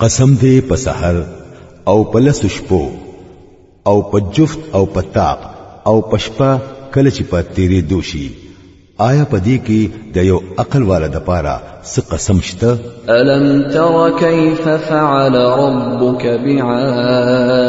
قسم دې په سحر او په لس شپو او په جفت او په تاق او په شپه کله چې په تیرې دوشي آیا پدې کې د یو عقل والا د پاره څه قسم شته الم تر کیف فعل ربک بعاد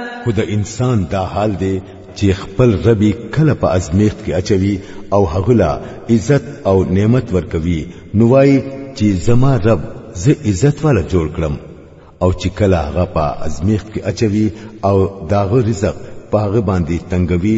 خو د انسان دا حال دی چې خپل ربي کله په ازمیخت کې اچوي او هغلا عزت او نعمت ورکوي نو وایي چې زما رب زه عزت والا جوړ کړم او چې کله هغه په ازمیخت کې اچوي او داغه رزق په هغه باندې تنګوي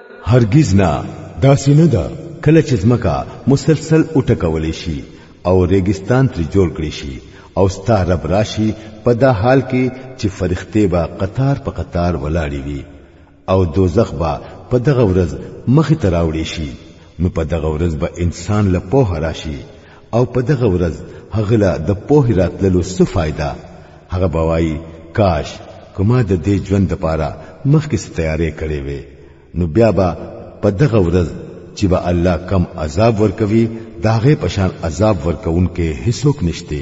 هرگز نه داسې نه ده کله چې ځمکه مسلسل اټکول شي او ریګستان ترې جوړ کړی شي او ستا رب راشي په دا حال کې چې فرښتې به قطار په قطار ولاړې وي او دوزخ به په دغه ورځ مخې ته راوړې شي نو په دغه ورځ به انسان له پوهه راشي او په دغه ورځ هغه له د پوه راتللو څه فائدہ هغه بوای کاش کما د دې ژوند لپاره مخکې څه تیارې کړې وې نو بیا به په دغه ورځ چې به الله کم عذاب ورکوي داغه پشان عذاب ورکون کې هیڅوک نشته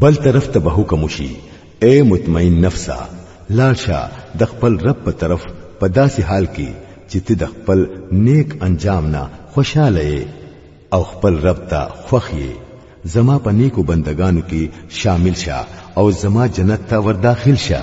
بل طرف ته به حکم وشي اے مطمئن نفسا لاشه د خپل رب په طرف په داسې حال کې چې ته د خپل نیک انجام نه خوشاله یې او خپل رب ته خوښ یې زما په نیکو بندگانو کې شامل شه او زما جنت ته ورداخل شه